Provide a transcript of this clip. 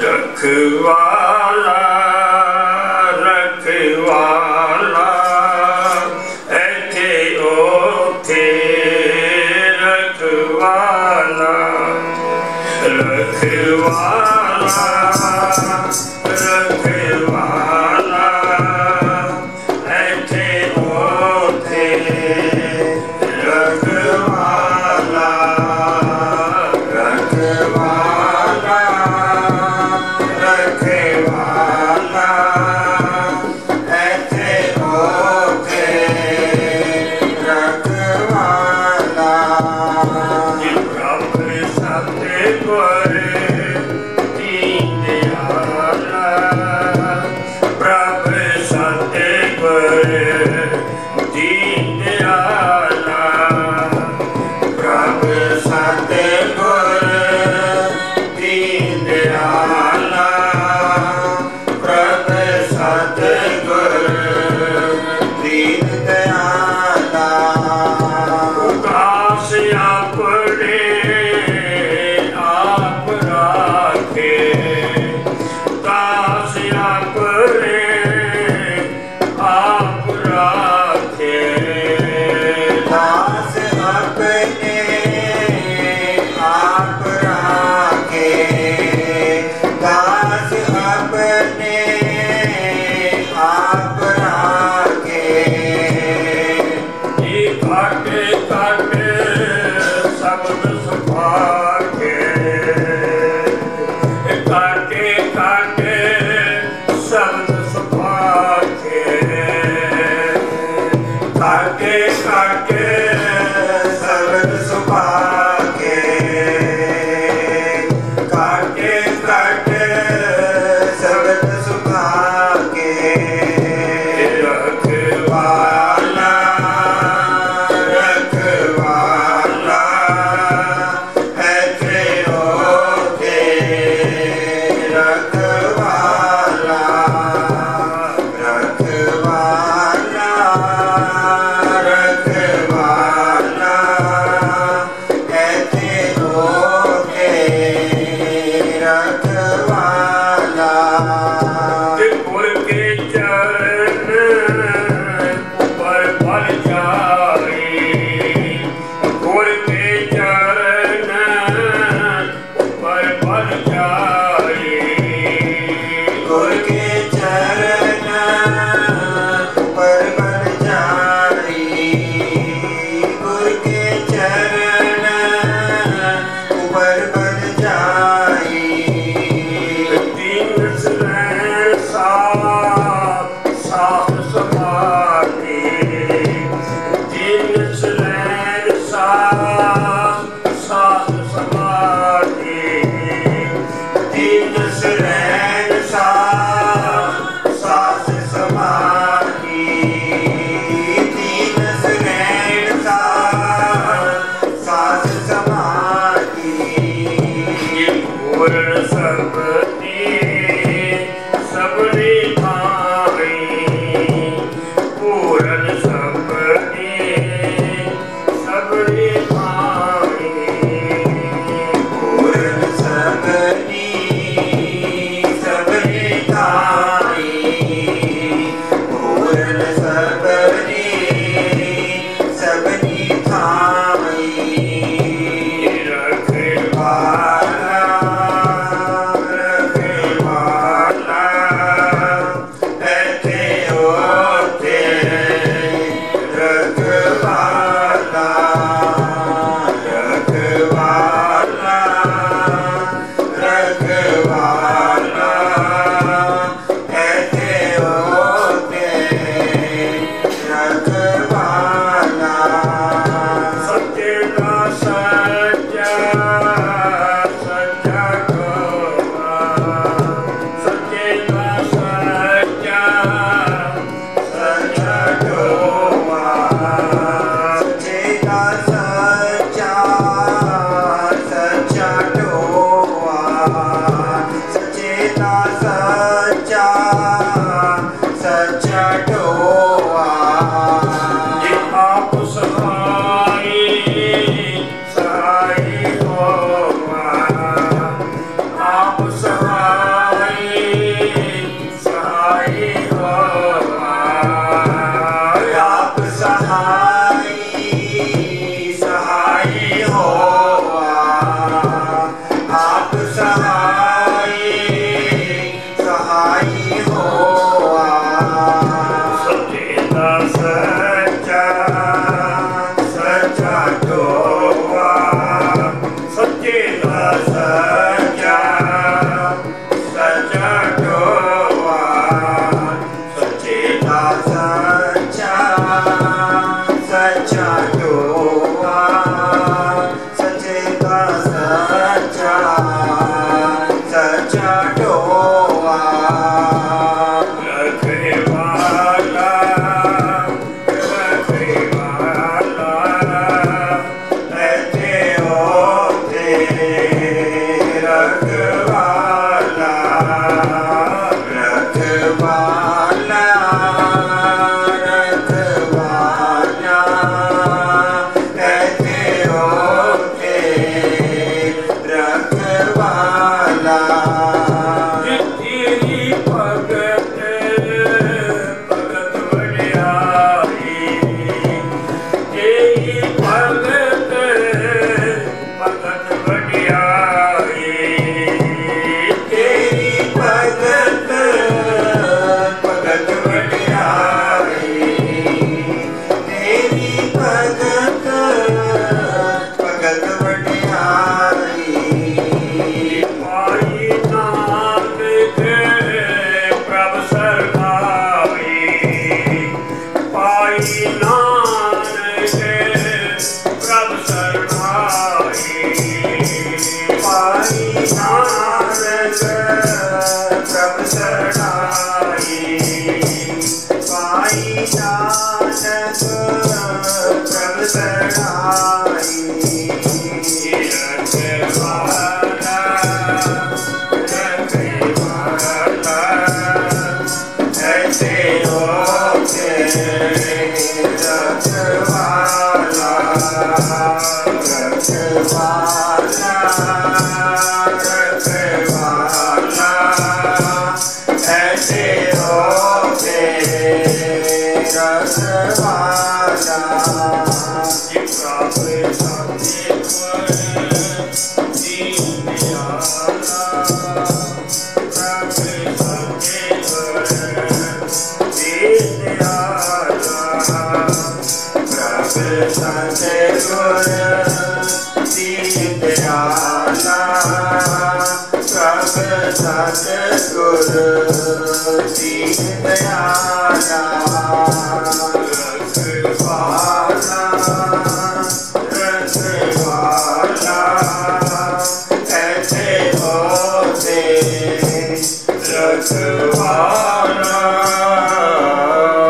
Rakhwala, rakhwala, rakhwala. ਸਿਆਪ Deus. time. That's good.